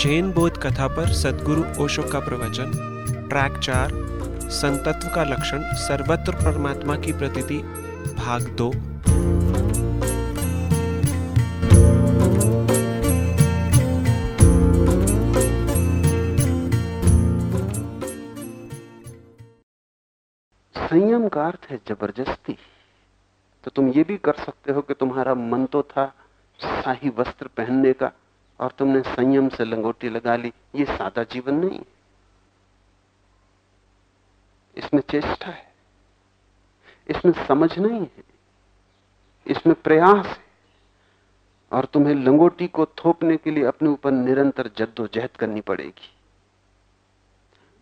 जैन बोध कथा पर सदगुरु ओशो का प्रवचन ट्रैक चार, संतत्व का लक्षण, सर्वत्र परमात्मा की प्रतीति, भाग दो। संयम का अर्थ है ज़बरदस्ती। तो तुम ये भी कर सकते हो कि तुम्हारा मन तो था शाही वस्त्र पहनने का और तुमने संयम से लंगोटी लगा ली, ये सादा जीवन नहीं इसमें चेष्टा है, इसमें समझ नहीं है, इसमें प्रयास है, और तुम्हें लंगोटी को थोपने के लिए अपने ऊपर निरंतर जद्दोजहद करनी पड़ेगी।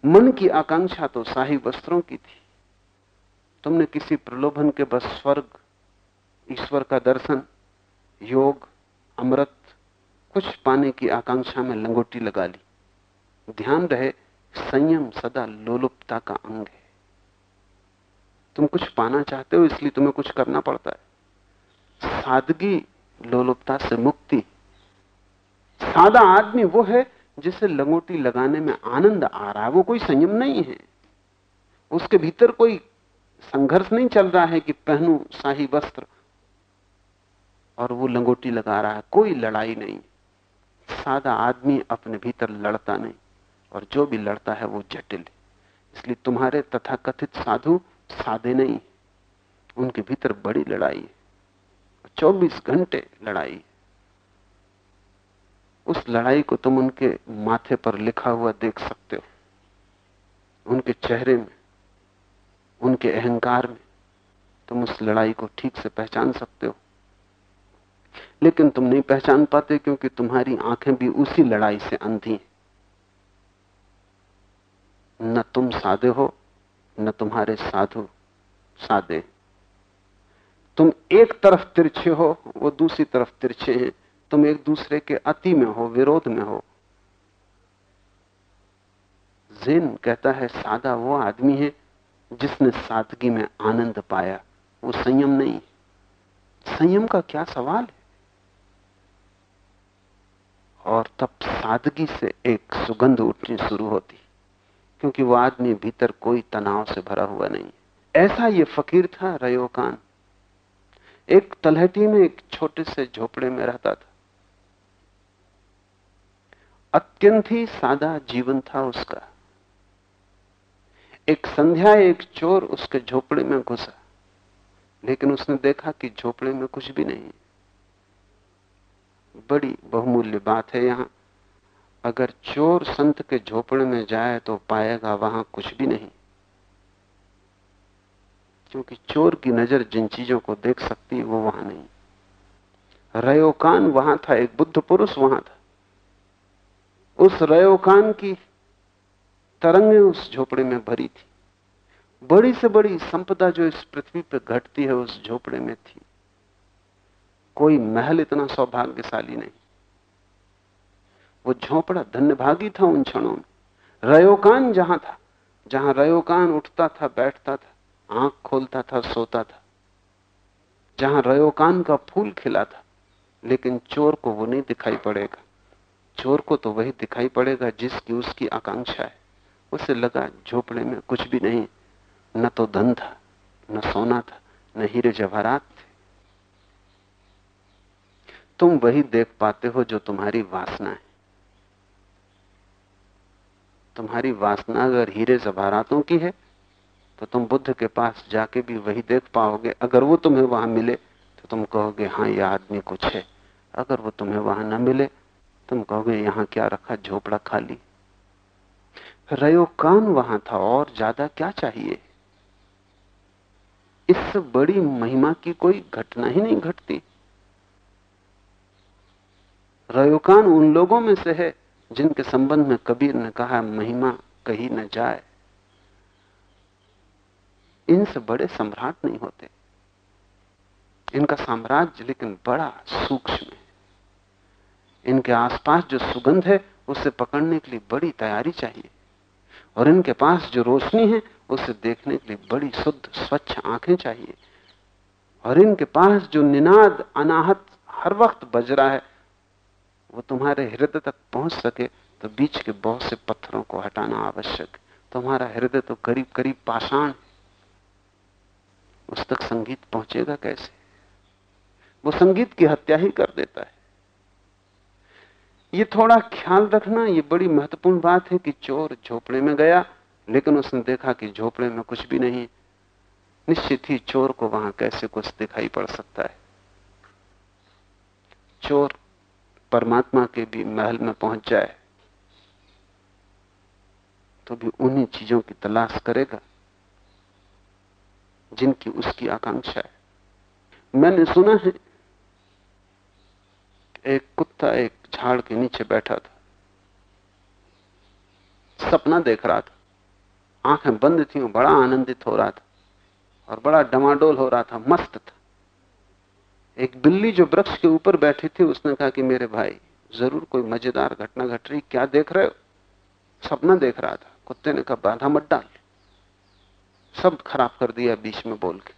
मन की आकांक्षा तो शाही वस्त्रों की थी। तुमने किसी प्रलोभन के बस स्वर्ग, ईश्वर का दर्शन, योग, अमृत कुछ पाने की आकांक्षा में लंगोटी लगा ली। ध्यान रहे, संयम सदा लोलुपता का अंग है। तुम कुछ पाना चाहते हो, इसलिए तुम्हें कुछ करना पड़ता है। सादगी लोलुपता से मुक्ति। सादा आदमी वो है जिसे लंगोटी लगाने में आनंद आ रहा है। वो कोई संयम नहीं है। उसके भीतर कोई संघर्ष नहीं चल रहा है कि पहनू शाही वस्त्र और वो लंगोटी लगा रहा है। कोई लड़ाई नहीं। सादा आदमी अपने भीतर लड़ता नहीं, और जो भी लड़ता है वो जटिल है। इसलिए तुम्हारे तथाकथित साधु सादे नहीं उनके भीतर बड़ी लड़ाई है, चौबीस घंटे लड़ाई उस लड़ाई को तुम उनके माथे पर लिखा हुआ देख सकते हो। उनके चेहरे में, उनके अहंकार में तुम उस लड़ाई को ठीक से पहचान सकते हो। लेकिन तुम नहीं पहचान पाते क्योंकि तुम्हारी आँखें भी उसी लड़ाई से अंधी हैं। न तुम सादे हो, न तुम्हारे साधु सादे तुम एक तरफ़ तिरछे हो, वो दूसरी तरफ़ तिरछे हैं। तुम एक दूसरे के अति में हो, विरोध में हो। जेन कहता है, सादा वो आदमी है जिसने सादगी में आनंद पाया, वो संयम नहीं संयम का क्या सवाल है? और तब सादगी से एक सुगंध उठनी शुरू होती, क्योंकि वो आदमी भीतर कोई तनाव से भरा हुआ नहीं ऐसा ये फकीर था रयोकान एक तलहटी में एक छोटे से झोपड़े में रहता था। अत्यंत ही सादा जीवन था उसका। एक संध्या एक चोर उसके झोपड़े में घुसा, लेकिन उसने देखा कि झोपड़े में कुछ भी नहीं बड़ी बहुमूल्य बात है यहाँ। अगर चोर संत के झोपड़े में जाए तो पाएगा वहाँ कुछ भी नहीं। क्योंकि चोर की नज़र जिन चीज़ों को देख सकती है, वो वहाँ नहीं। रयोकान वहाँ था, एक बुद्ध पुरुष वहाँ था। उस रयोकान की तरंगें उस झोपड़े में भरी थी। बड़ी से बड़ी संपदा जो इस पृथ्वी पर घटती है, उस झोपड़े में थी। कोई महल इतना सौभाग्यशाली नहीं। वो झोपड़ा धन्यभागी था उन क्षणों में। रयोकान जहाँ था, जहाँ रयोकान उठता था, बैठता था, आँख खोलता था, सोता था, जहाँ रयोकान का फूल खिला था, लेकिन चोर को वो नहीं दिखाई पड़ेगा। चोर को तो वही दिखाई पड़ेगा जिसकी उसकी आकांक्षा है। उसे लगा झोपड़े में कुछ भी नहीं, न तो धन था, न सोना था, न हीरे जवाहरात तुम वही देख पाते हो जो तुम्हारी वासना है। तुम्हारी वासना अगर हीरे जवाहरातों की है तो तुम बुद्ध के पास जाके भी वही देख पाओगे। अगर वो तुम्हें वहाँ मिले तो तुम कहोगे हाँ यह आदमी कुछ है। अगर वो तुम्हें वहाँ न मिले, तुम कहोगे, यहाँ क्या रखा, झोपड़ा खाली? रयोकान वहाँ था, और ज़्यादा क्या चाहिए? इससे बड़ी महिमा की कोई घटना ही नहीं घटती। रयोकान उन लोगों में से है जिनके संबंध में कबीर ने कहा, महिमा कहीं न जाए। इनसे बड़े सम्राट नहीं होते। इनका साम्राज्य लेकिन बड़ा सूक्ष्म है। इनके आसपास जो सुगंध है, उसे पकड़ने के लिए बड़ी तैयारी चाहिए। और इनके पास जो रोशनी है, उसे देखने के लिए बड़ी शुद्ध, स्वच्छ आँखें चाहिए। और इनके पास जो निनाद, अनाहत हर वक्त बज रहा है वो तुम्हारे हृदय तक पहुँच सके तो बीच के बहुत से पत्थरों को हटाना आवश्यक। तुम्हारा हृदय तो करीब करीब पाषाण उस तक संगीत पहुंचेगा कैसे? वो संगीत की हत्या ही कर देता है। ये थोड़ा ख्याल रखना, ये बड़ी महत्वपूर्ण बात है कि चोर झोपड़े में गया, लेकिन उसने देखा कि झोपड़े में कुछ भी नहीं। निश्चित ही चोर को वहाँ कैसे कुछ दिखाई पड़ सकता है। चोर परमात्मा के भी महल में पहुँच जाए तो भी उन्हीं चीज़ों की तलाश करेगा जिनकी उसकी आकांक्षा है। मैंने सुना है एक कुत्ता एक झाड़ के नीचे बैठा था, सपना देख रहा था, आँखें बंद थी बड़ा आनंदित हो रहा था और बड़ा डमाडोल हो रहा था, मस्त था। एक बिल्ली जो वृक्ष के ऊपर बैठी थी, उसने कहा कि मेरे भाई, ज़रूर कोई मज़ेदार घटना घट रही, क्या देख रहे हो? सपना देख रहा था, कुत्ते ने कहा, बाधा मत डाल। शब्द खराब कर दिया बीच में बोल के।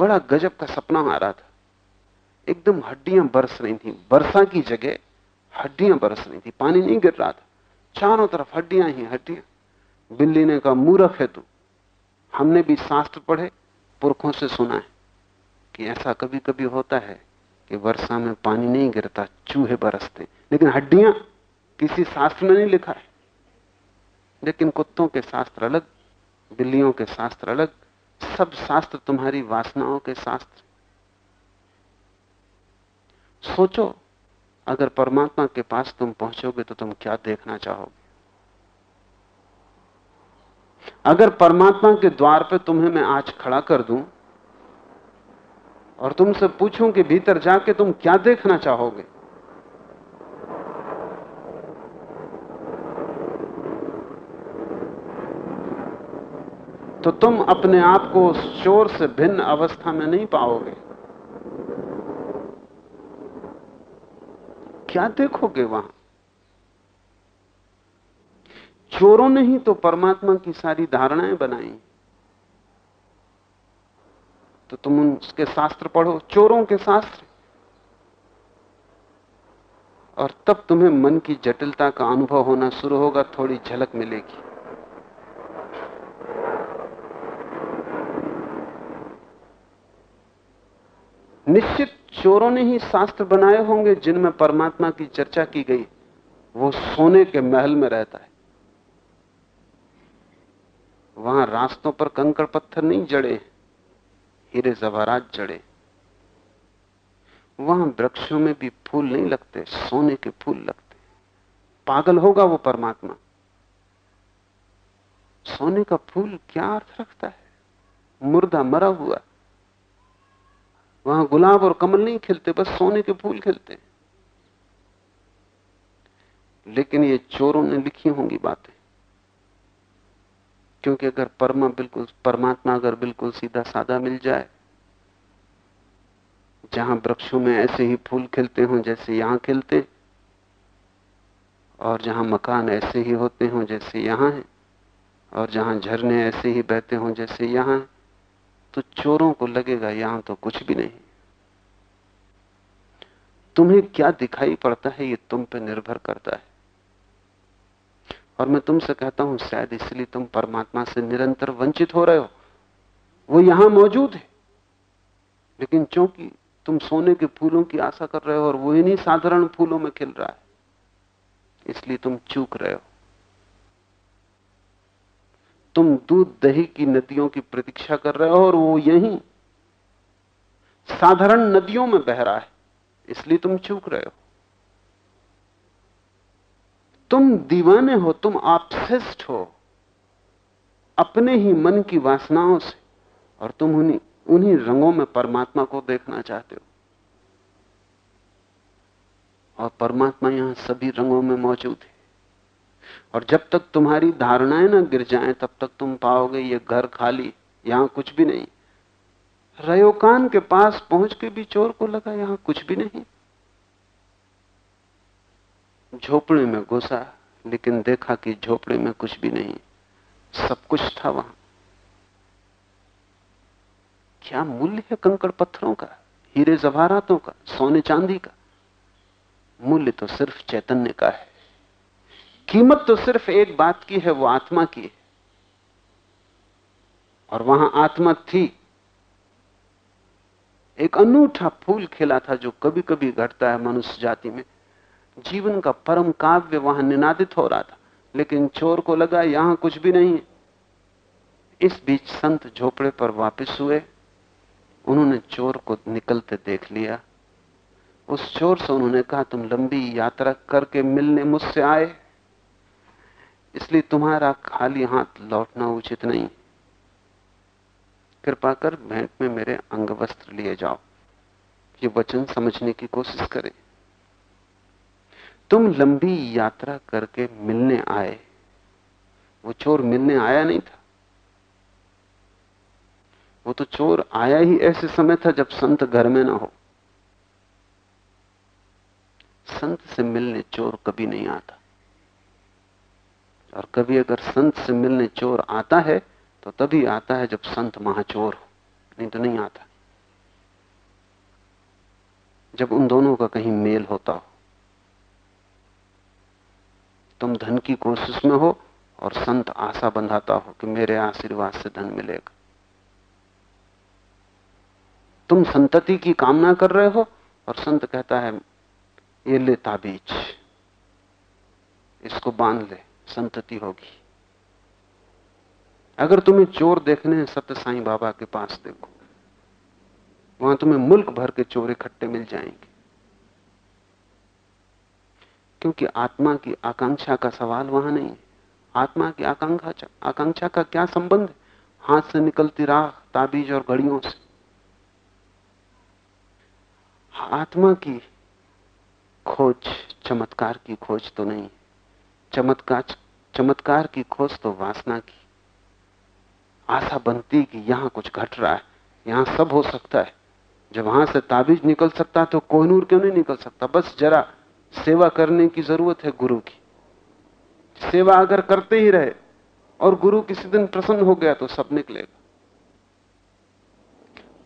बड़ा गजब का सपना आ रहा था। एकदम हड्डियाँ बरस रही थी वर्षा की जगह हड्डियाँ बरस रही थी, पानी नहीं गिर रहा था। चारों तरफ़ हड्डियाँ ही हड्डियाँ। बिल्ली ने कहा, मूर्ख है तू। हमने भी शास्त्र पढ़े, पुरखों से सुना है। कि ऐसा कभी कभी होता है कि वर्षा में पानी नहीं गिरता, चूहे बरसते लेकिन हड्डियाँ किसी शास्त्र में नहीं लिखा है। लेकिन कुत्तों के शास्त्र अलग, बिल्लियों के शास्त्र अलग, सब शास्त्र तुम्हारी वासनाओं के शास्त्र। सोचो, अगर परमात्मा के पास तुम पहुंचोगे तो तुम क्या देखना चाहोगे? अगर परमात्मा के द्वार पे तुम्हें मैं आज खड़ा कर दूँ और तुमसे पूछूँ कि भीतर जाके तुम क्या देखना चाहोगे? तो तुम अपने आप को शोर से भिन्न अवस्था में नहीं पाओगे। क्या देखोगे वहाँ? चोरों ने ही तो परमात्मा की सारी धारणाएँ बनाई। तो तुम उसके शास्त्र पढ़ो, चोरों के शास्त्र। और तब तुम्हें मन की जटिलता का अनुभव होना शुरू होगा, थोड़ी झलक मिलेगी। निश्चित चोरों ने ही शास्त्र बनाए होंगे जिनमें परमात्मा की चर्चा की गई। वो सोने के महल में रहता है। वहाँ रास्तों पर कंकड़ पत्थर नहीं जड़े हीरे जवारात जड़े। वहाँ वृक्षों में भी फूल नहीं लगते, सोने के फूल लगते। पागल होगा वो परमात्मा। सोने का फूल क्या अर्थ रखता है? मुर्दा मरा हुआ। वहाँ गुलाब और कमल नहीं खिलते, बस सोने के फूल खिलते। लेकिन ये चोरों ने लिखी होंगी बातें। क्योंकि अगर परमा बिल्कुल, परमात्मा अगर बिल्कुल सीधा साधा मिल जाए, जहाँ वृक्षों में ऐसे ही फूल खिलते हों जैसे यहाँ खिलते और जहाँ मकान ऐसे ही होते हों जैसे यहाँ है, और जहाँ झरने ऐसे ही बहते हों जैसे यहाँ है तो चोरों को लगेगा यहाँ तो कुछ भी नहीं। तुम्हें क्या दिखाई पड़ता है, ये तुम पे निर्भर करता है? और मैं तुमसे कहता हूँ, शायद इसलिए तुम परमात्मा से निरंतर वंचित हो रहे हो। वो यहाँ मौजूद है। लेकिन चूँकि तुम सोने के फूलों की आशा कर रहे हो और वो इन्हीं साधारण फूलों में खिल रहा है, इसलिए तुम चूक रहे हो। तुम दूध दही की नदियों की प्रतीक्षा कर रहे हो और वो यही साधारण नदियों में बह रहा है, इसलिए तुम चूक रहे हो। तुम दीवाने हो, तुम ऑब्सेस्ड हो, अपने ही मन की वासनाओं से, और तुम उन्हीं उन्हीं रंगों में परमात्मा को देखना चाहते हो। और परमात्मा यहाँ सभी रंगों में मौजूद है। और जब तक तुम्हारी धारणाएँ ना गिर जाएँ, तब तक तुम पाओगे ये घर खाली, यहाँ कुछ भी नहीं। रयोकान के पास पहुँच के भी चोर को लगा, यहाँ कुछ भी नहीं। झोपड़े में घुसा, लेकिन देखा कि झोपड़े में कुछ भी नहीं। सब कुछ था वहाँ। क्या मूल्य है कंकड़ पत्थरों का, हीरे जवाहरातों का, सोने चांदी का? मूल्य तो सिर्फ़ चैतन्य का है। कीमत तो सिर्फ़ एक बात की है, वो आत्मा की है। और वहाँ आत्मा थी। एक अनूठा फूल खिला था जो कभी कभी घटता है मनुष्य जाति में। जीवन का परम काव्य वहाँ निनादित हो रहा था, लेकिन चोर को लगा यहाँ कुछ भी नहीं है। इस बीच संत झोपड़े पर वापस हुए। उन्होंने चोर को निकलते देख लिया। उस चोर से उन्होंने कहा, तुम लंबी यात्रा करके मिलने मुझसे आए। इसलिए तुम्हारा खाली हाथ लौटना उचित नहीं। कृपा कर भेंट में मेरे अंग वस्त्र लिए जाओ। ये वचन समझने की कोशिश करें। तुम लंबी यात्रा करके मिलने आए। वो चोर मिलने आया नहीं था। वो तो चोर आया ही ऐसे समय था जब संत घर में ना हो। संत से मिलने चोर कभी नहीं आता। और कभी अगर संत से मिलने चोर आता है तो तभी आता है जब संत महाचोर हो। नहीं तो नहीं आता। जब उन दोनों का कहीं मेल होता हो। तुम धन की कोशिश में हो और संत आशा बंधाता हो कि मेरे आशीर्वाद से धन मिलेगा। तुम संतति की कामना कर रहे हो और संत कहता है, ये ले ताबीज, इसको बाँध ले, संतति होगी। अगर तुम्हें चोर देखने हैं सत्य साईं बाबा के पास देखो, वहाँ तुम्हें मुल्क भर के चोर इकट्ठे मिल जाएँगे। क्योंकि आत्मा की आकांक्षा का सवाल वहाँ नहीं है। आत्मा की आकांक्षा आकांक्षा का क्या संबंध है? हाथ से निकलती राह, ताबीज और घड़ियों से। आत्मा की खोज, चमत्कार की खोज तो नहीं चमत्कार चमत्कार की खोज तो वासना की। आशा बनती कि यहाँ कुछ घट रहा है, यहाँ सब हो सकता है। जब वहाँ से ताबीज निकल सकता तो कोहनूर क्यों नहीं निकल सकता? बस जरा सेवा करने की ज़रूरत है गुरु की। सेवा अगर करते ही रहे और गुरु किसी दिन प्रसन्न हो गया तो सब निकलेगा।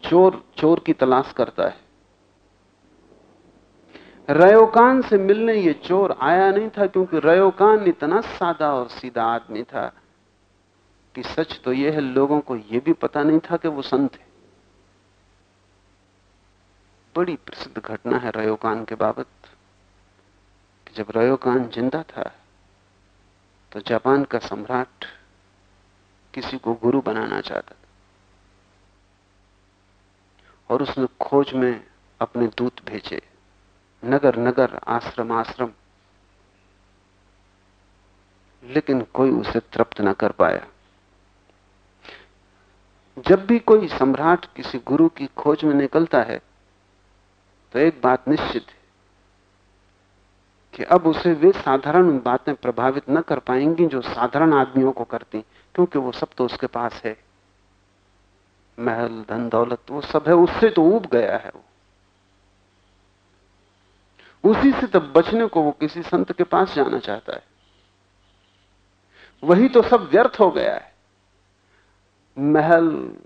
चोर चोर की तलाश करता है। रयोकान से मिलने ये चोर आया नहीं था क्योंकि रयोकान इतना सादा और सीधा आदमी था कि सच तो यह है, लोगों को यह भी पता नहीं था कि वो संत है। बड़ी प्रसिद्ध घटना है रयोकान के बाबत। जब रयोकान ज़िंदा था तो जापान का सम्राट किसी को गुरु बनाना चाहता था। और उसने खोज में अपने दूत भेजे नगर नगर आश्रम आश्रम लेकिन कोई उसे तृप्त न कर पाया। जब भी कोई सम्राट किसी गुरु की खोज में निकलता है तो एक बात निश्चित कि अब उसे वे साधारण बातें प्रभावित न कर पाएँगी जो साधारण आदमियों को करती, क्योंकि वो सब तो उसके पास है। महल, धन, दौलत, वो सब है, उससे तो उब गया है वो। उसी से तब बचने को वो किसी संत के पास जाना चाहता है। वही तो सब व्यर्थ हो गया है। महल,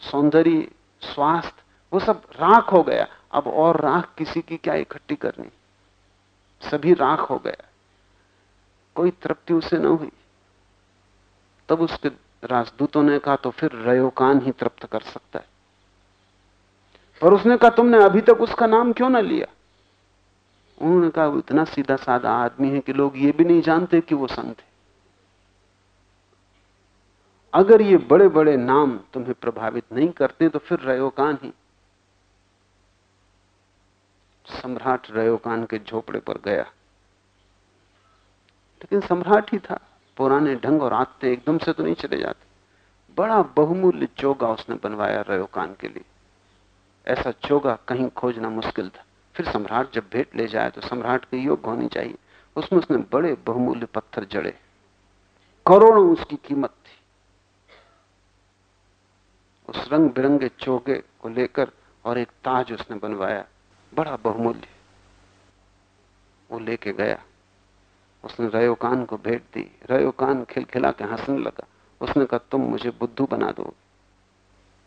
सौंदर्य, स्वास्थ्य, वो सब राख हो गया। अब और राख किसी की क्या इकट्ठी करनी? सभी राख हो गया कोई तृप्ति उसे न हुई। तब उसके राजदूतों ने कहा तो फिर रयोकान ही तृप्त कर सकता है। पर उसने कहा, तुमने अभी तक उसका नाम क्यों ना लिया? उन्होंने कहा, वो इतना सीधा साधा आदमी है कि लोग ये भी नहीं जानते कि वो संत है। अगर ये बड़े बड़े नाम तुम्हें प्रभावित नहीं करते तो फिर रयोकान ही सम्राट रयोकान के झोपड़े पर गया। लेकिन सम्राट ही था, पुराने ढंग और आते एकदम से तो नहीं चले जाते। बड़ा बहुमूल्य चोगा उसने बनवाया रयोकान के लिए। ऐसा चोगा कहीं खोजना मुश्किल था। फिर सम्राट जब भेंट ले जाए तो सम्राट के योग्य होनी चाहिए। उसमें उसने बड़े बहुमूल्य पत्थर जड़े। करोड़ों उसकी कीमत थी। उस रंग बिरंगे चौके को लेकर और एक ताज उसने बनवाया। बड़ा बहुमूल्य। वो लेके गया। उसने रयोकान को भेंट दी। रयोकान खिलखिला के हंसने लगा। उसने कहा, तुम मुझे बुद्धू बना दो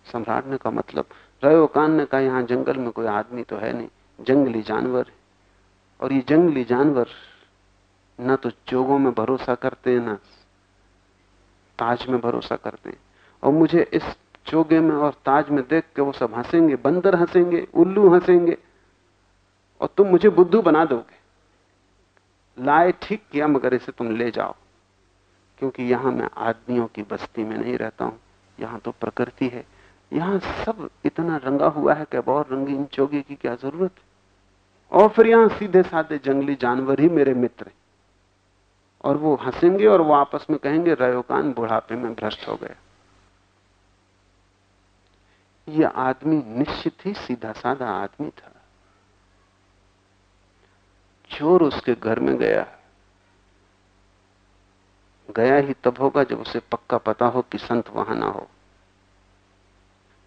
सम्राट ने कहा मतलब रयोकान ने कहा, यहाँ जंगल में कोई आदमी तो है नहीं। जंगली जानवर और ये जंगली जानवर न तो चोगों में भरोसा करते हैं, ना ताज में भरोसा करते हैं। और मुझे इस चोगे में और ताज में देख के वो सब हंसेंगे, बंदर हंसेंगे, उल्लू हंसेंगे। और तुम मुझे बुद्धू बना दोगे। लाए ठीक किया, मगर इसे तुम ले जाओ। क्योंकि यहाँ मैं आदमियों की बस्ती में नहीं रहता हूँ। यहाँ तो प्रकृति है। यहाँ सब इतना रंगा हुआ है कि और रंगीन चोगे की क्या ज़रूरत? है और फिर यहाँ सीधे साधे जंगली जानवर ही मेरे मित्र हैं। और वो हंसेंगे और वो आपस में कहेंगे रयोकान बुढ़ापे में भ्रष्ट हो गया। यह आदमी निश्चित ही सीधा साधा आदमी था। चोर उसके घर में गया। गया ही तब होगा जब उसे पक्का पता हो कि संत वहाँ ना हो।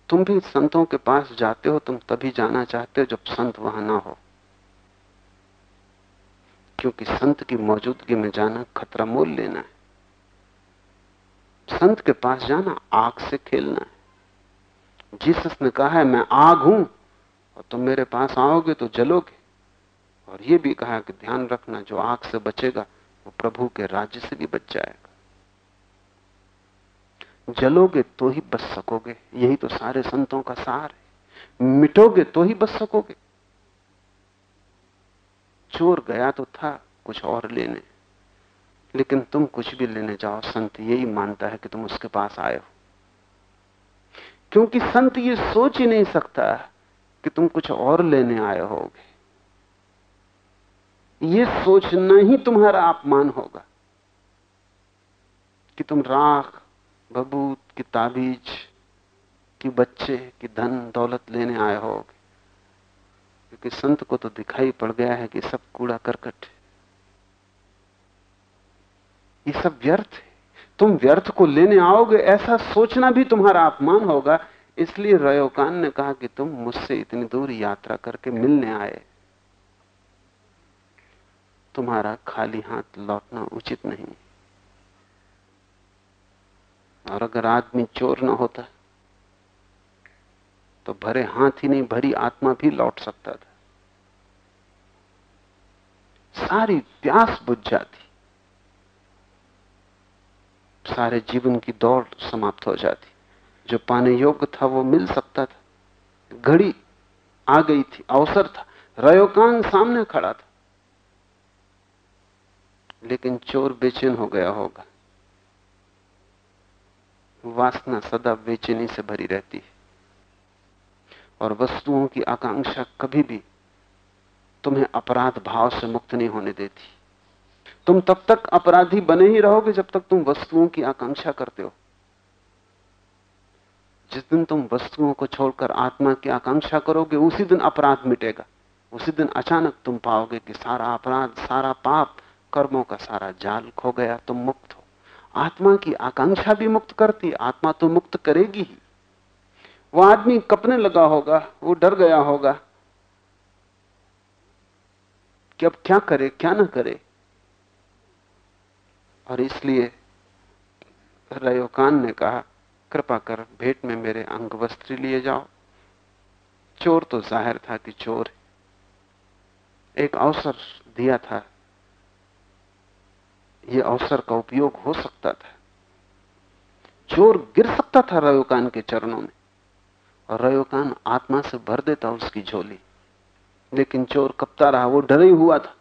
तुम भी संतों के पास जाते हो, तुम तभी जाना चाहते हो जब संत वहाँ ना हो। क्योंकि संत की मौजूदगी में जाना खतरा मोल लेना है। संत के पास जाना आग से खेलना है। जीसस ने कहा है, मैं आग हूँ और तुम मेरे पास आओगे तो जलोगे। और यह भी कहा कि ध्यान रखना, जो आग से बचेगा, वो प्रभु के राज्य से भी बच जाएगा। जलोगे तो ही बच सकोगे, यही तो सारे संतों का सार है। मिटोगे तो ही बच सकोगे। चोर गया तो था, कुछ और लेने। लेकिन तुम कुछ भी लेने जाओ, संत यही मानता है कि तुम उसके पास आए हो। क्योंकि संत ये सोच ही नहीं सकता कि तुम कुछ और लेने आए होगे। ये सोचना ही तुम्हारा अपमान होगा कि तुम राख, बबूत की ताबीज, की बच्चे, की धन दौलत लेने आए होगे क्योंकि संत को तो दिखाई पड़ गया है कि सब कूड़ा करकट है। ये सब व्यर्थ है। तुम व्यर्थ को लेने आओगे, ऐसा सोचना भी तुम्हारा अपमान होगा। इसलिए रयोकान ने कहा कि तुम मुझसे इतनी दूर यात्रा करके मिलने आए। तुम्हारा खाली हाथ लौटना उचित नहीं। और अगर आदमी चोर ना होता तो भरे हाथ ही नहीं, भरी आत्मा भी लौट सकता था। सारी प्यास बुझ जाती। सारे जीवन की दौड़ समाप्त हो जाती। जो पाने योग्य था, वो मिल सकता था। घड़ी आ गई थी, अवसर था। रयोकान सामने खड़ा था। लेकिन चोर बेचैन हो गया होगा। वासना सदा बेचैनी से भरी रहती है। और वस्तुओं की आकांक्षा कभी भी तुम्हें अपराध भाव से मुक्त नहीं होने देती। तुम तब तक अपराधी बने ही रहोगे जब तक तुम वस्तुओं की आकांक्षा करते हो। जिस दिन तुम वस्तुओं को छोड़कर आत्मा की आकांक्षा करोगे, उसी दिन अपराध मिटेगा। उसी दिन अचानक तुम पाओगे कि सारा अपराध, सारा पाप कर्मों का सारा जाल खो गया, तुम मुक्त हो। आत्मा की आकांक्षा भी मुक्त करती, आत्मा तो मुक्त करेगी ही। वो आदमी कपने लगा होगा, वो डर गया होगा कि अब क्या करे, क्या ना करे। और इसलिए रयोकान ने कहा, कृपा कर, भेंट में मेरे अंग वस्त्र लिए जाओ। चोर तो ज़ाहिर था कि चोर एक अवसर दिया था यह अवसर का उपयोग हो सकता था। चोर गिर सकता था रयोकान के चरणों में और रयोकान आत्मा से भर देता उसकी झोली। लेकिन चोर कपता रहा, वो डरे हुआ था।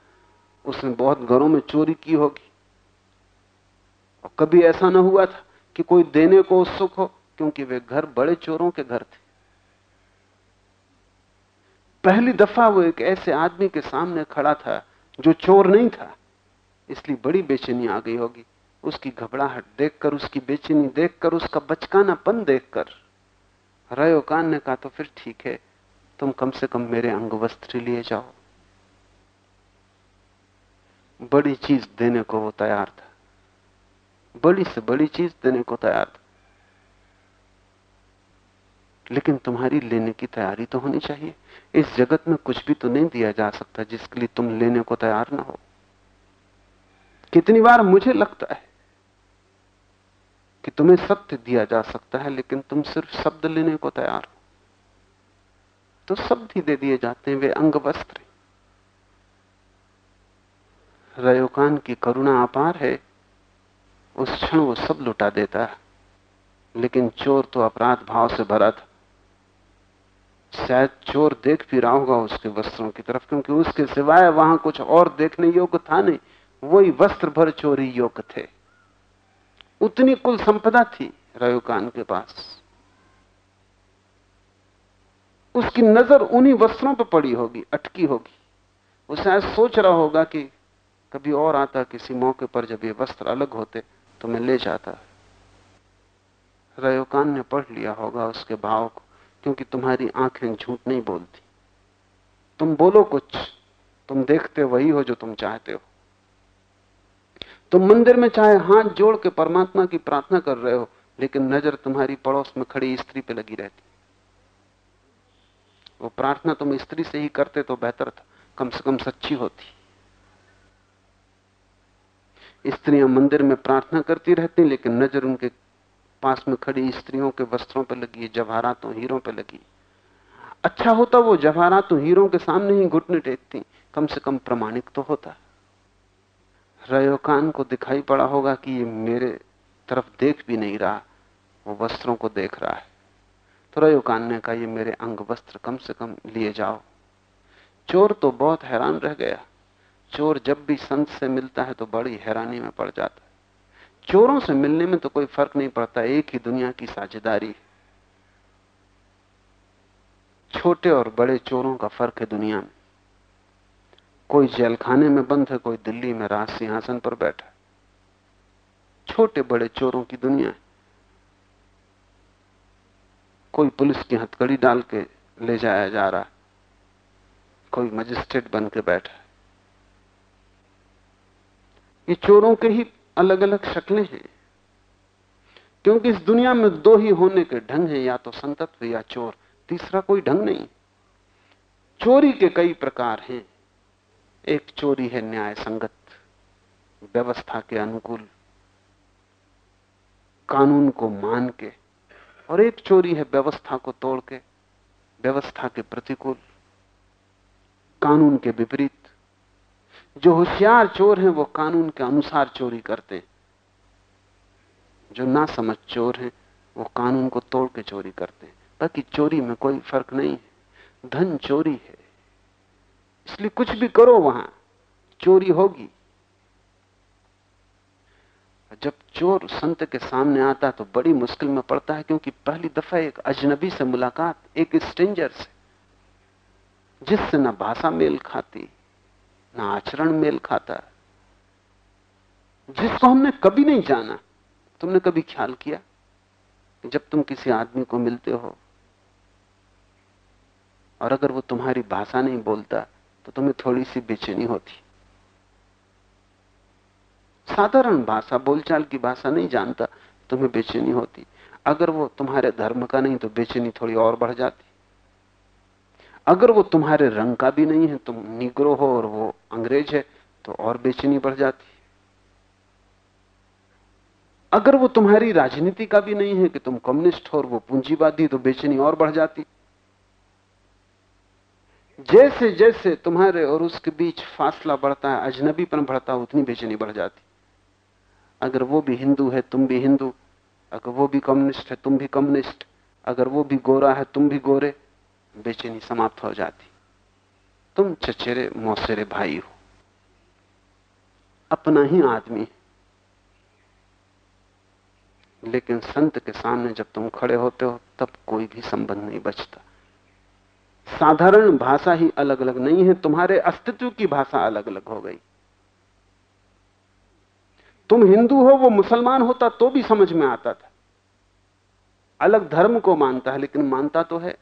उसने बहुत घरों में चोरी की होगी। और कभी ऐसा ना हुआ था कि कोई देने को उत्सुक हो, क्योंकि वे घर बड़े चोरों के घर थे। पहली दफ़ा वो एक ऐसे आदमी के सामने खड़ा था जो चोर नहीं था। इसलिए बड़ी बेचैनी आ गई होगी। उसकी घबराहट देखकर, उसकी बेचैनी देखकर, उसका बचकानापन देखकर। रयोकान ने कहा तो फिर ठीक है, तुम कम से कम मेरे अंग वस्त्र लिए जाओ। बड़ी चीज़ देने को वो तैयार था। बड़ी से बड़ी चीज़ देने को तैयार था। लेकिन तुम्हारी लेने की तैयारी तो होनी चाहिए। इस जगत में कुछ भी तो नहीं दिया जा सकता जिसके लिए तुम लेने को तैयार ना हो। कितनी बार मुझे लगता है कि तुम्हें सत्य दिया जा सकता है, लेकिन तुम सिर्फ़ शब्द लेने को तैयार हो। तो शब्द ही दे दिए जाते हैं, वे अंग वस्त्र रयोकान की करुणा अपार है, उस क्षण वो सब लुटा देता है, लेकिन चोर तो अपराध भाव से भरा था। शायद चोर देख भी रहा होगा उसके वस्त्रों की तरफ़, क्योंकि उसके सिवाय वहाँ कुछ और देखने योग्य था नहीं। वही वस्त्र भर चोरी योग्य थे। उतनी कुल संपदा थी रयोकान के पास। उसकी नज़र उन्हीं वस्त्रों पर पड़ी होगी, अटकी होगी। वो शायद सोच रहा होगा कि कभी और आता, किसी मौके पर जब ये वस्त्र अलग होते तो मैं ले जाता। रयोकान ने पढ़ लिया होगा उसके भाव को, क्योंकि तुम्हारी आँखें झूठ नहीं बोलती। तुम बोलो कुछ, तुम देखते वही हो जो तुम चाहते हो। तुम मंदिर में चाहे हाथ जोड़ के परमात्मा की प्रार्थना कर रहे हो, लेकिन नज़र तुम्हारी पड़ोस में खड़ी स्त्री पे लगी रहती। वो प्रार्थना तुम स्त्री से ही करते तो बेहतर था, कम से कम सच्ची होती। स्त्रियाँ मंदिर में प्रार्थना करती रहती, लेकिन नज़र उनके पास में खड़ी स्त्रियों के वस्त्रों पर लगी, जवाहरातों हीरों पर लगी। अच्छा होता वो जवाहरातों हीरों के सामने ही घुटने टेकती, कम से कम प्रमाणिक तो होता। रयोकान को दिखाई पड़ा होगा कि ये मेरे तरफ़ देख भी नहीं रहा, वो वस्त्रों को देख रहा है। तो रयोकान ने कहा, ये मेरे अंग वस्त्र कम से कम लिए जाओ। चोर तो बहुत हैरान रह गया। चोर जब भी संत से मिलता है तो बड़ी हैरानी में पड़ जाता है। चोरों से मिलने में तो कोई फ़र्क नहीं पड़ता, एक ही दुनिया की साझेदारी छोटे और बड़े चोरों का फ़र्क है दुनिया में। कोई जेलखाने में बंद है, कोई दिल्ली में राज सिंहासन पर बैठा छोटे बड़े चोरों की दुनिया है। कोई पुलिस की हथकड़ी डाल के ले जाया जा रहा है। कोई मजिस्ट्रेट बन के बैठा है। ये चोरों के ही अलग अलग शक्लें हैं। क्योंकि इस दुनिया में दो ही होने के ढंग हैं, या तो संतत्व या चोर। तीसरा कोई ढंग नहीं। चोरी के कई प्रकार हैं। एक चोरी है न्याय संगत, व्यवस्था के अनुकूल, कानून को मान के, और एक चोरी है व्यवस्था को तोड़ के, व्यवस्था के प्रतिकूल, कानून के विपरीत। जो होशियार चोर हैं, वो कानून के अनुसार चोरी करते हैं। जो ना समझ चोर हैं, वो कानून को तोड़ के चोरी करते हैं। बाकी चोरी में कोई फ़र्क नहीं है। धन चोरी है। इसलिए कुछ भी करो वहाँ, चोरी होगी। जब चोर संत के सामने आता तो बड़ी मुश्किल में पड़ता है, क्योंकि पहली दफ़ा एक अजनबी से मुलाकात, एक स्ट्रेंजर से, जिससे ना भाषा मेल खाती, ना आचरण मेल खाता, जिसको हमने कभी नहीं जाना, तुमने कभी ख्याल किया? जब तुम किसी आदमी को मिलते हो, और अगर वो तुम्हारी भाषा नहीं बोलता तो तुम्हें थोड़ी सी बेचैनी होती। साधारण भाषा, बोलचाल की भाषा नहीं जानता, तुम्हें बेचैनी होती। अगर वो तुम्हारे धर्म का नहीं तो बेचैनी थोड़ी और बढ़ जाती। अगर वो तुम्हारे रंग का भी नहीं है, तुम निग्रो हो और वो अंग्रेज़ है तो और बेचैनी बढ़ जाती। अगर वो तुम्हारी राजनीति का भी नहीं है कि तुम कम्युनिस्ट हो और वो पूंजीवादी तो बेचैनी और बढ़ जाती। जैसे जैसे तुम्हारे और उसके बीच फासला बढ़ता है अजनबीपन बढ़ता है, उतनी बेचैनी बढ़ जाती। अगर वो भी हिंदू है, तुम भी हिंदू। अगर वो भी कम्युनिस्ट है, तुम भी कम्युनिस्ट। अगर वो भी गोरा है, तुम भी गोरे। बेचैनी समाप्त हो जाती। तुम चचेरे, मौसेरे भाई हो। अपना ही आदमी लेकिन संत के सामने जब तुम खड़े होते हो, तब कोई भी संबंध नहीं बचता। साधारण भाषा ही अलग अलग नहीं है, तुम्हारे अस्तित्व की भाषा अलग अलग हो गई। तुम हिंदू हो, वो मुसलमान होता तो भी समझ में आता था। अलग धर्म को मानता है, लेकिन मानता तो है।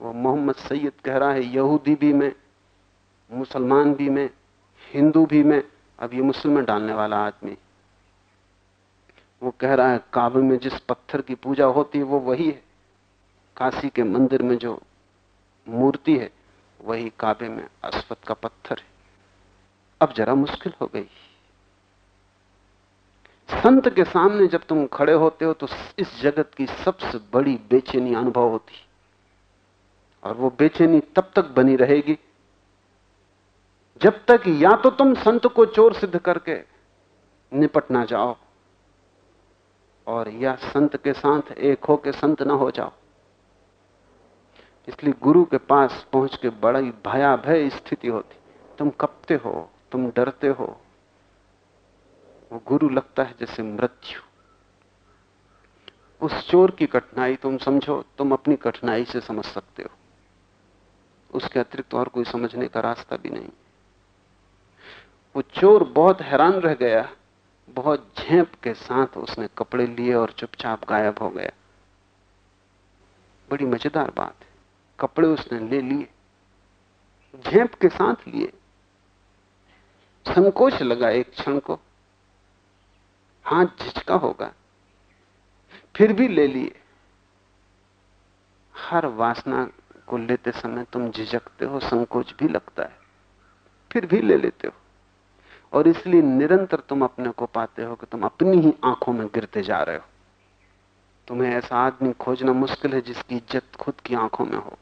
वो मोहम्मद सैयद कह रहा है, यहूदी भी मैं, मुसलमान भी मैं, हिंदू भी मैं, अब ये मुस्लिम डालने वाला आदमी। वो कह रहा है, काबे में जिस पत्थर की पूजा होती है, वो वही है। काशी के मंदिर में जो मूर्ति है, वही काबे में अस्वत का पत्थर है। अब जरा मुश्किल हो गई। संत के सामने जब तुम खड़े होते हो तो इस जगत की सबसे बड़ी बेचैनी अनुभव होती। और वो बेचैनी तब तक बनी रहेगी, जब तक या तो तुम संत को चोर सिद्ध करके निपट ना जाओ, और या संत के साथ एक हो के संत ना हो जाओ। इसलिए गुरु के पास पहुँच के बड़ी भयाभय स्थिति होती। तुम कपते हो, तुम डरते हो। वो गुरु लगता है जैसे मृत्यु। उस चोर की कठिनाई तुम समझो, तुम अपनी कठिनाई से समझ सकते हो। उसके अतिरिक्त और कोई समझने का रास्ता भी नहीं। वो चोर बहुत हैरान रह गया। बहुत झेप के साथ उसने कपड़े लिए और चुपचाप गायब हो गया। बड़ी मज़ेदार बात है। कपड़े उसने ले लिए, झेप के साथ लिए। संकोच लगा एक क्षण को। हाथ झिझका होगा, फिर भी ले लिए। हर वासना को लेते समय तुम झिझकते हो, संकोच भी लगता है, फिर भी ले लेते हो। और इसलिए निरंतर तुम अपने को पाते हो कि तुम अपनी ही आँखों में गिरते जा रहे हो। तुम्हें ऐसा आदमी खोजना मुश्किल है जिसकी इज़्ज़त खुद की आँखों में हो।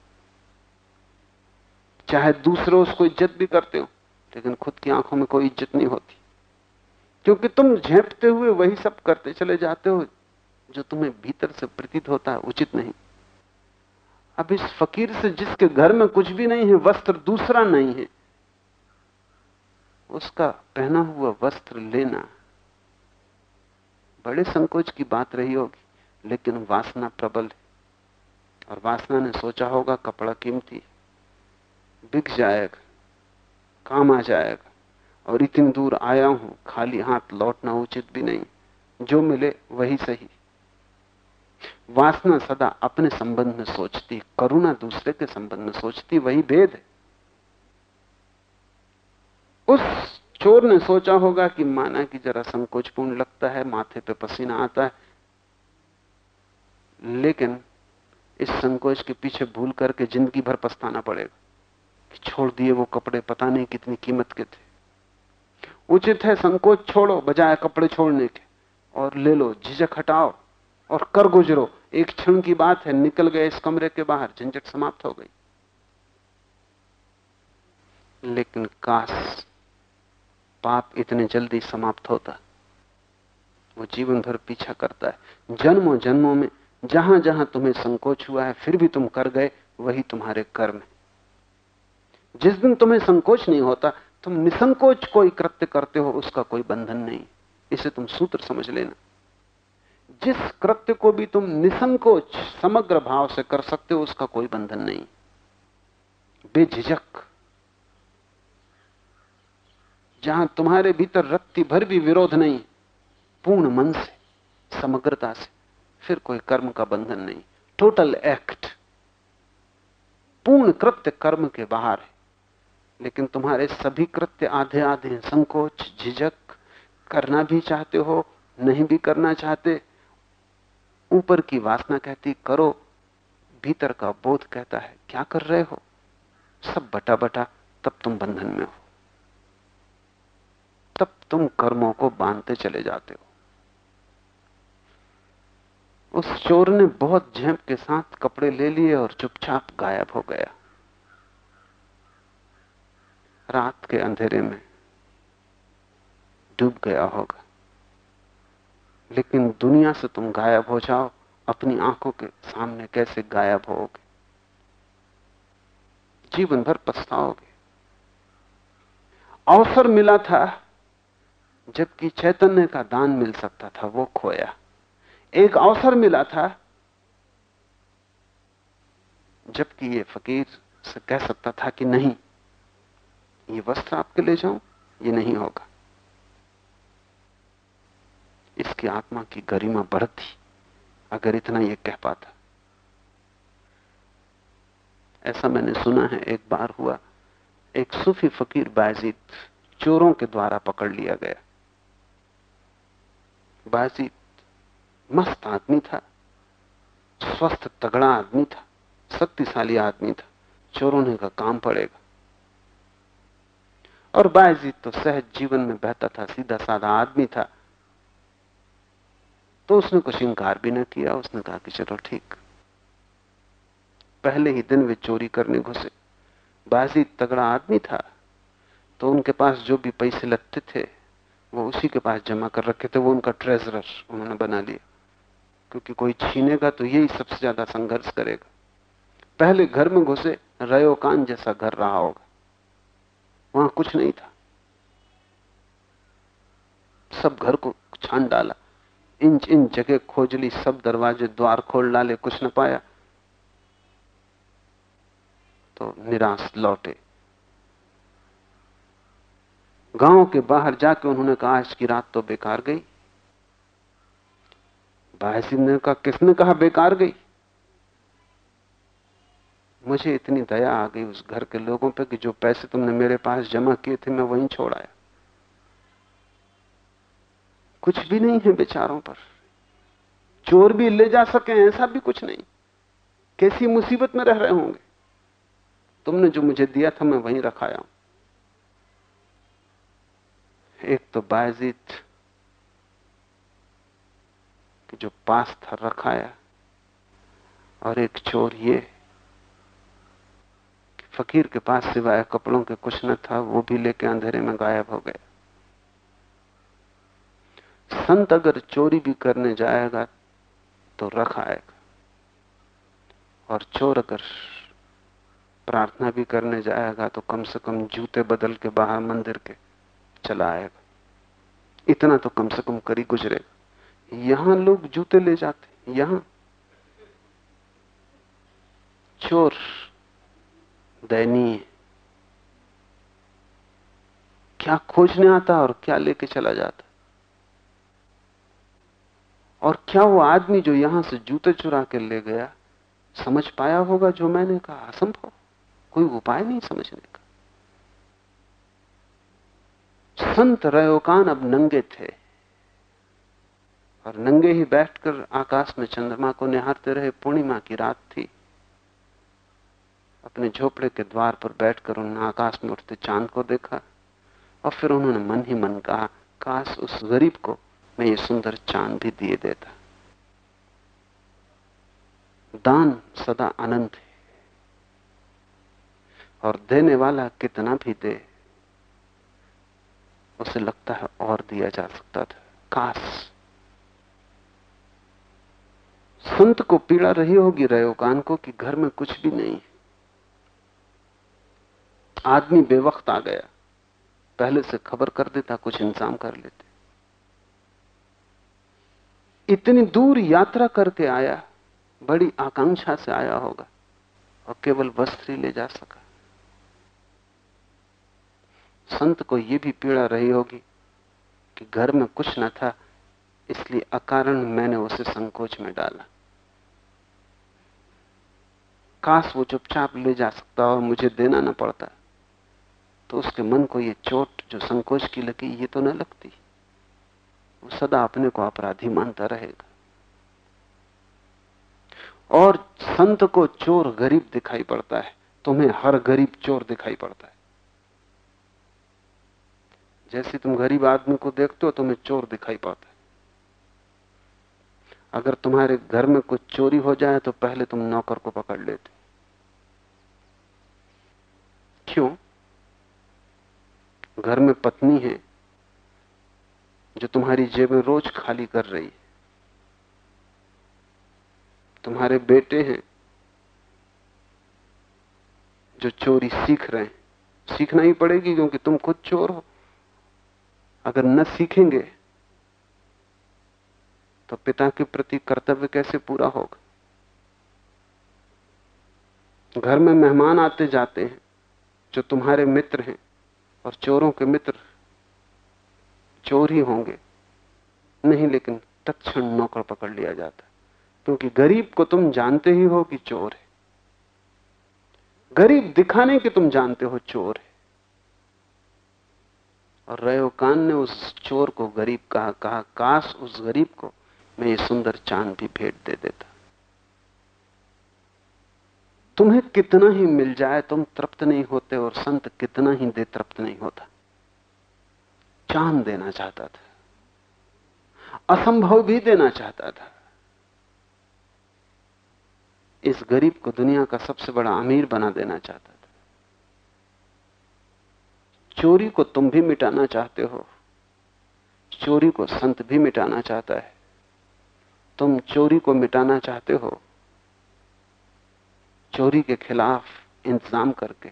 चाहे दूसरे उसको इज़्ज़त भी करते हो, लेकिन खुद की आँखों में कोई इज़्ज़त नहीं होती। क्योंकि तुम झेपते हुए वही सब करते चले जाते हो, जो तुम्हें भीतर से प्रतीत होता है, उचित नहीं। अब इस फकीर से जिसके घर में कुछ भी नहीं है, वस्त्र दूसरा नहीं है, उसका पहना हुआ वस्त्र लेना बड़े संकोच की बात रही होगी, लेकिन वासना प्रबल है। और वासना ने सोचा होगा कपड़ा कीमती बिक जाएगा, काम आ जाएगा। और इतनी दूर आया हूँ, खाली हाथ लौटना उचित भी नहीं। जो मिले वही सही। वासना सदा अपने संबंध में सोचती, करुणा दूसरे के संबंध में सोचती, वही भेद है। उस चोर ने सोचा होगा कि माना कि जरा संकोचपूर्ण लगता है, माथे पे पसीना आता है। लेकिन इस संकोच के पीछे भूल करके ज़िंदगी भर पछताना पड़ेगा। छोड़ दिए वो कपड़े, पता नहीं कितनी कीमत के थे। उचित है संकोच छोड़ो, बजाय कपड़े छोड़ने के। और ले लो, झिझक हटाओ और कर गुजरो। एक क्षण की बात है, निकल गए इस कमरे के बाहर, झंझट समाप्त हो गई। लेकिन काश पाप इतने जल्दी समाप्त होता। वो जीवन भर पीछा करता है। जन्मों जन्मों में, जहाँ जहाँ तुम्हें संकोच हुआ है, फिर भी तुम कर गए, वही तुम्हारे कर्म है। जिस दिन तुम्हें संकोच नहीं होता, तुम निसंकोच कोई कृत्य करते हो, उसका कोई बंधन नहीं। इसे तुम सूत्र समझ लेना। जिस कृत्य को भी तुम निसंकोच, समग्र भाव से कर सकते हो, उसका कोई बंधन नहीं। बेझिझक। जहाँ तुम्हारे भीतर रत्ती भर भी विरोध नहीं, पूर्ण मन से, समग्रता से, फिर कोई कर्म का बंधन नहीं। टोटल एक्ट पूर्ण कृत्य कर्म के बाहर है। लेकिन तुम्हारे सभी कृत्य आधे आधे संकोच, झिझक करना भी चाहते हो, नहीं भी करना चाहते, ऊपर की वासना कहती, करो। भीतर का बोध कहता है, क्या कर रहे हो? सब बटा बटा तब तुम बंधन में हो। तब तुम कर्मों को बांधते चले जाते हो। उस चोर ने बहुत झेप के साथ कपड़े ले लिए और चुपचाप गायब हो गया। रात के अंधेरे में डूब गया होगा। लेकिन दुनिया से तुम गायब हो जाओ, अपनी आँखों के सामने कैसे गायब होगे? जीवन भर पछताओगे। अवसर मिला था, जबकि चैतन्य का दान मिल सकता था, वो खोया। एक अवसर मिला था, जबकि ये फकीर से कह सकता था कि नहीं ये वस्त्र आपके ले जाऊँ, ये नहीं होगा। इसकी आत्मा की गरिमा बढ़ती, अगर इतना ये कह पाता। ऐसा मैंने सुना है, एक बार हुआ, एक सूफी फकीर बाजीद चोरों के द्वारा पकड़ लिया गया। बाजीत मस्त आदमी था, स्वस्थ, तगड़ा आदमी था, शक्तिशाली आदमी था। चोरों ने का काम पड़ेगा। और बायजीत तो सहज जीवन में बहता था, सीधा साधा आदमी था। तो उसने कुछ इंकार भी न किया, उसने कहा कि चलो ठीक। पहले ही दिन वे चोरी करने घुसे। बाजी तगड़ा आदमी था तो उनके पास जो भी पैसे लगते थे, वो उसी के पास जमा कर रखे थे, वो उनका ट्रेजरर उन्होंने बना लिया। क्योंकि कोई छीनेगा तो यही सबसे ज़्यादा संघर्ष करेगा। पहले घर में घुसे, रयोकान जैसा घर रहा होगा। वहाँ कुछ नहीं था। सब घर को छान डाला। इंच इंच जगह खोज ली, सब दरवाजे द्वार खोल डाले, कुछ न पाया। तो निराश लौटे। गाँव के बाहर जाके उन्होंने कहा, आज की रात तो बेकार गई। बाहसी ने कहा, किसने कहा बेकार गई? मुझे इतनी दया आ गई उस घर के लोगों पे कि जो पैसे तुमने मेरे पास जमा किए थे, मैं वहीं छोड़ आया। कुछ भी नहीं है बेचारों पर। चोर भी ले जा सके, ऐसा भी कुछ नहीं। कैसी मुसीबत में रह रहे होंगे? तुमने जो मुझे दिया था, मैं वहीं रखाया हूँ। एक तो बायजीत जो पास था रखाया और एक चोर ये फकीर के पास सिवाय कपड़ों के कुछ न था, वो भी लेके अंधेरे में गायब हो गया। संत अगर चोरी भी करने जाएगा तो रख आएगा। और चोर अगर प्रार्थना भी करने जाएगा तो कम से कम जूते बदल के बाहर मंदिर के चला आएगा। इतना तो कम से कम करी गुजरेगा। यहाँ लोग जूते ले जाते यहाँ। चोर दयनीय क्या खोजने आता और क्या लेके चला जाता और क्या वो आदमी जो यहाँ से जूते चुरा के ले गया, समझ पाया होगा जो मैंने कहा? असंभव। कोई उपाय नहीं समझने का। संत रयोकान अब नंगे थे और नंगे ही बैठकर आकाश में चंद्रमा को निहारते रहे, पूर्णिमा की रात थी। अपने झोपड़े के द्वार पर बैठकर उन्होंने आकाश में उठते चाँद को देखा और फिर उन्होंने मन ही मन कहा, काश उस गरीब को मैं ये सुंदर चाँद भी दिए देता। दान सदा अनंत है और देने वाला कितना भी दे, उसे लगता है और दिया जा सकता था। काश। संत को पीड़ा रही होगी रयोकान को कि घर में कुछ भी नहीं आदमी बेवक्त आ गया। पहले से खबर कर देता, कुछ इंतज़ाम कर लेते। इतनी दूर यात्रा करके आया, बड़ी आकांक्षा से आया होगा, और केवल वस्त्र ही ले जा सका। संत को यह भी पीड़ा रही होगी कि घर में कुछ न था, इसलिए अकारण मैंने उसे संकोच में डाला। काश वो चुपचाप ले जा सकता और मुझे देना ना पड़ता। तो उसके मन को ये चोट जो संकोच की लगी, ये तो न लगती। वो सदा अपने को अपराधी मानता रहेगा। और संत को चोर गरीब दिखाई पड़ता है। तुम्हें हर गरीब चोर दिखाई पड़ता है। जैसे तुम गरीब आदमी को देखते हो, तुम्हें चोर दिखाई पड़ता है। अगर तुम्हारे घर में कुछ चोरी हो जाए तो पहले तुम नौकर को पकड़ लेते। क्यों? घर में पत्नी है जो तुम्हारी जेबें रोज खाली कर रही है। तुम्हारे बेटे हैं जो चोरी सीख रहे हैं। सीखना ही पड़ेगी क्योंकि तुम खुद चोर हो। अगर न सीखेंगे तो पिता के प्रति कर्तव्य कैसे पूरा होगा? घर में मेहमान आते जाते हैं, जो तुम्हारे मित्र हैं और चोरों के मित्र चोर ही होंगे। नहीं, लेकिन तत्क्षण नौकर पकड़ लिया जाता। क्योंकि गरीब को तुम जानते ही हो कि चोर है। गरीब दिखाने के तुम जानते हो चोर है। और रयोकान ने उस चोर को गरीब कहा कहा, काश उस गरीब को मैं ये सुंदर चाँद भी भेंट दे देता। तुम्हें कितना ही मिल जाए, तुम तृप्त नहीं होते और संत कितना ही दे तृप्त नहीं होता। चाँद देना चाहता था। असंभव भी देना चाहता था। इस गरीब को दुनिया का सबसे बड़ा अमीर बना देना चाहता था। चोरी को तुम भी मिटाना चाहते हो। चोरी को संत भी मिटाना चाहता है। तुम चोरी को मिटाना चाहते हो। चोरी के खिलाफ इंतज़ाम करके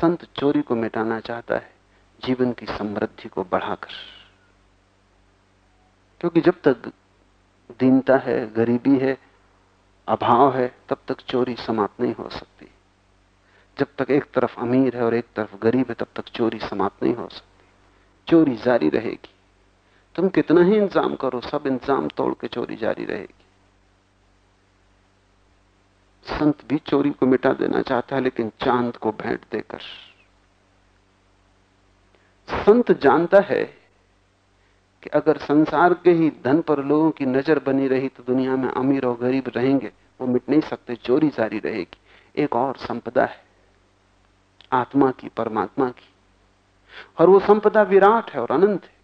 संत चोरी को मिटाना चाहता है, जीवन की समृद्धि को बढ़ाकर। क्योंकि जब तक दीनता है, गरीबी है, अभाव है, तब तक चोरी समाप्त नहीं हो सकती। जब तक एक तरफ़ अमीर है और एक तरफ़ गरीब है, तब तक चोरी समाप्त नहीं हो सकती। चोरी जारी रहेगी। तुम कितना ही इंतज़ाम करो, सब इंतज़ाम तोड़ के चोरी जारी रहेगी। संत भी चोरी को मिटा देना चाहता है, लेकिन चाँद को भेंट देकर। संत जानता है कि अगर संसार के ही धन पर लोगों की नज़र बनी रही तो दुनिया में अमीर और गरीब रहेंगे, वो मिट नहीं सकते, चोरी जारी रहेगी। एक और संपदा है, आत्मा की, परमात्मा की। और वो संपदा विराट है और अनंत है।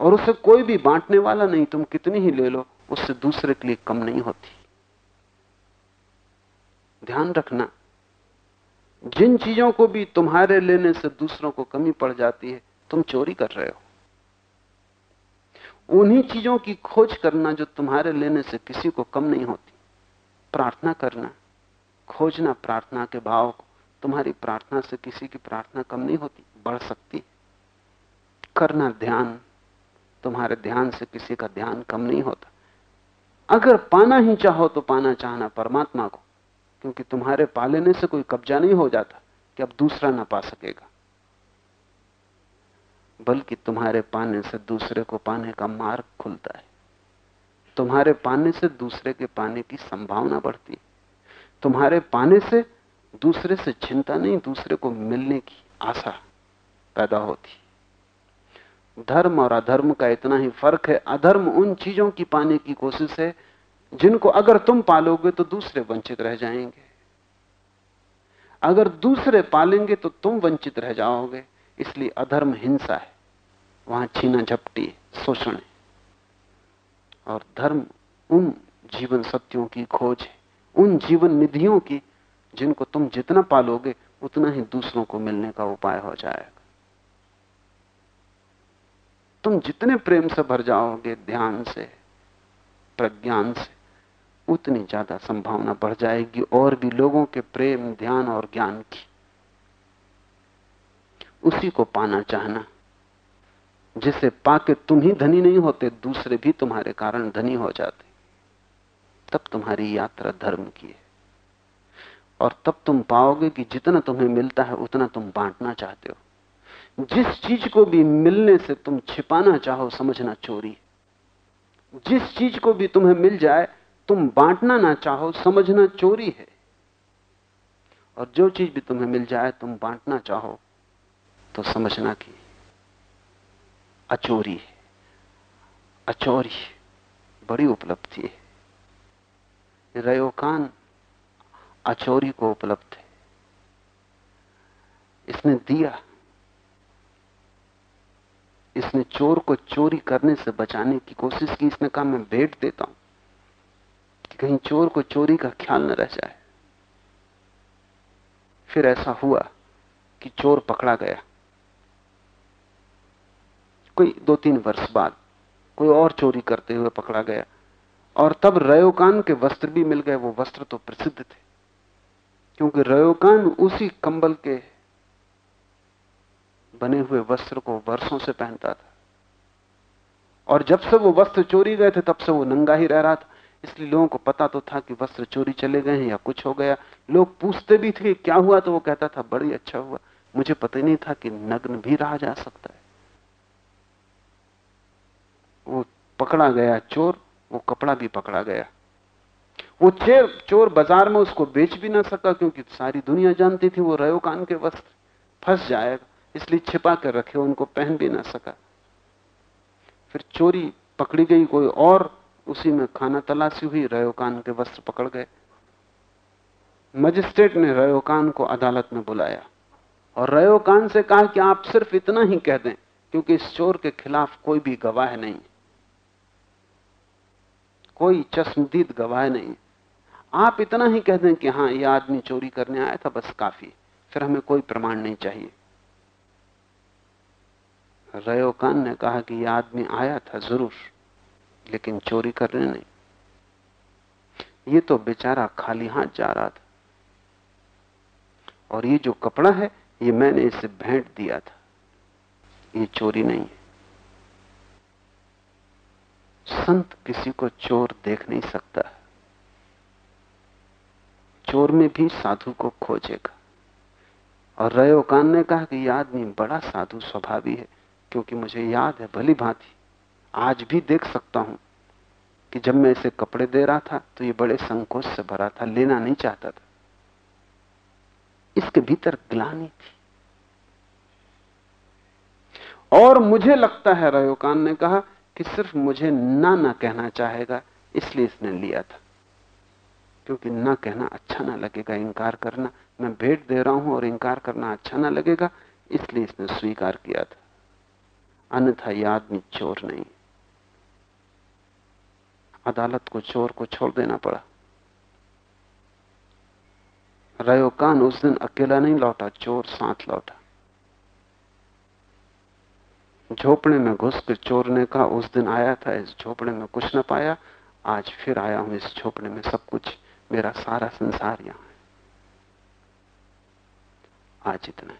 और उसे कोई भी बांटने वाला नहीं, तुम कितनी ही ले लो, उससे दूसरे के लिए कम नहीं होती। ध्यान रखना। जिन चीज़ों को भी तुम्हारे लेने से दूसरों को कमी पड़ जाती है, तुम चोरी कर रहे हो। उन्हीं चीज़ों की खोज करना जो तुम्हारे लेने से किसी को कम नहीं होती। प्रार्थना करना। खोजना प्रार्थना के भाव को। तुम्हारी प्रार्थना से किसी की प्रार्थना कम नहीं होती, बढ़ सकती करना ध्यान। तुम्हारे ध्यान से किसी का ध्यान कम नहीं होता। अगर पाना ही चाहो तो पाना चाहना परमात्मा को। क्योंकि तुम्हारे पा लेने से कोई कब्जा नहीं हो जाता कि अब दूसरा ना पा सकेगा। बल्कि तुम्हारे पाने से दूसरे को पाने का मार्ग खुलता है। तुम्हारे पाने से दूसरे के पाने की संभावना बढ़ती है। तुम्हारे पाने से दूसरे से चिंता नहीं, दूसरे को मिलने की आशा पैदा होती धर्म और अधर्म का इतना ही फ़र्क है। अधर्म उन चीज़ों की पाने की कोशिश है जिनको अगर तुम पालोगे तो दूसरे वंचित रह जाएँगे। अगर दूसरे पालेंगे तो तुम वंचित रह जाओगे। इसलिए अधर्म हिंसा है। वहाँ छीना झपटी शोषण है। और धर्म उन जीवन सत्यों की खोज है। उन जीवन निधियों की जिनको तुम जितना पालोगे, उतना ही दूसरों को मिलने का उपाय हो जाएगा। तुम जितने प्रेम से भर जाओगे, ध्यान से, प्रज्ञान से उतनी ज़्यादा संभावना बढ़ जाएगी और भी लोगों के प्रेम, ध्यान और ज्ञान की। उसी को पाना चाहना जिसे पाके तुम ही धनी नहीं होते, दूसरे भी तुम्हारे कारण धनी हो जाते। तब तुम्हारी यात्रा धर्म की है। और तब तुम पाओगे कि जितना तुम्हें मिलता है, उतना तुम बांटना चाहते हो। जिस चीज़ को भी मिलने से तुम छिपाना चाहो, समझना चोरी। जिस चीज़ को भी तुम्हें मिल जाए तुम बांटना ना चाहो, समझना चोरी है। और जो चीज़ भी तुम्हें मिल जाए, तुम बांटना चाहो तो समझना कि अचोरी है। अचोरी बड़ी उपलब्धि है। रयोकान अचोरी को उपलब्ध है। इसने दिया, इसने चोर को चोरी करने से बचाने की कोशिश की, इसने कहा, मैं भेंट देता हूँ। कि कहीं चोर को चोरी का ख्याल न रह जाए। फिर ऐसा हुआ कि चोर पकड़ा गया। कोई दो तीन वर्ष बाद कोई और चोरी करते हुए पकड़ा गया और तब रयोकान के वस्त्र भी मिल गए। वो वस्त्र तो प्रसिद्ध थे, क्योंकि रयोकान उसी कंबल के बने हुए वस्त्र को वर्षों से पहनता था। और जब से वो वस्त्र चोरी गए थे, तब से वो नंगा ही रह रहा था। इसलिए लोगों को पता तो था कि वस्त्र चोरी चले गए हैं या कुछ हो गया। लोग पूछते भी थे, क्या हुआ? तो वो कहता था, बड़ी अच्छा हुआ। मुझे पता ही नहीं था कि नग्न भी रहा जा सकता है। वो पकड़ा गया चोर, वो कपड़ा भी पकड़ा गया। वो चेर, चोर बाज़ार में उसको बेच भी ना सका, क्योंकि सारी दुनिया जानती थी वो रयो कान के वस्त्र। फंस जाएगा, इसलिए छिपा कर रखे, उनको पहन भी ना सका। फिर चोरी पकड़ी गई कोई और उसी में खाना तलाशी हुई, रयोकान के वस्त्र पकड़ गए। मजिस्ट्रेट ने रयोकान को अदालत में बुलाया और रयोकान से कहा कि आप सिर्फ़ इतना ही कह दें, क्योंकि इस चोर के खिलाफ कोई भी गवाह नहीं। कोई चश्मदीद गवाह नहीं। आप इतना ही कह दें कि हाँ यह आदमी चोरी करने आया था, बस काफ़ी। फिर हमें कोई प्रमाण नहीं चाहिए। रयोकान ने कहा कि यह आदमी आया था ज़रूर। लेकिन चोरी करने नहीं। ये तो बेचारा खाली हाथ जा रहा था। और ये जो कपड़ा है, ये मैंने इसे भेंट दिया था। ये चोरी नहीं है। संत किसी को चोर देख नहीं सकता। चोर में भी साधु को खोजेगा। और रयोकान ने कहा कि यह आदमी बड़ा साधु स्वभावी है, क्योंकि मुझे याद है, भली भांति आज भी देख सकता हूँ कि जब मैं इसे कपड़े दे रहा था तो ये बड़े संकोच से भरा था, लेना नहीं चाहता था। इसके भीतर ग्लानी थी। और मुझे लगता है, रयोकान ने कहा कि सिर्फ़ मुझे ना ना कहना चाहेगा, इसलिए इसने लिया था। क्योंकि ना कहना अच्छा ना लगेगा इंकार करना, मैं भेंट दे रहा हूँ और इंकार करना अच्छा ना लगेगा, इसलिए इसने स्वीकार किया था। अन्यथा यह आदमी चोर नहीं। अदालत को चोर को छोड़ देना पड़ा। रयोकान उस दिन अकेला नहीं लौटा, चोर साथ लौटा। झोपड़े में घुस के चोर ने कहा, उस दिन आया था, इस झोपड़े में कुछ न पाया, आज फिर आया हूँ, इस झोपड़े में सब कुछ, मेरा सारा संसार यहाँ है। आज इतना ही।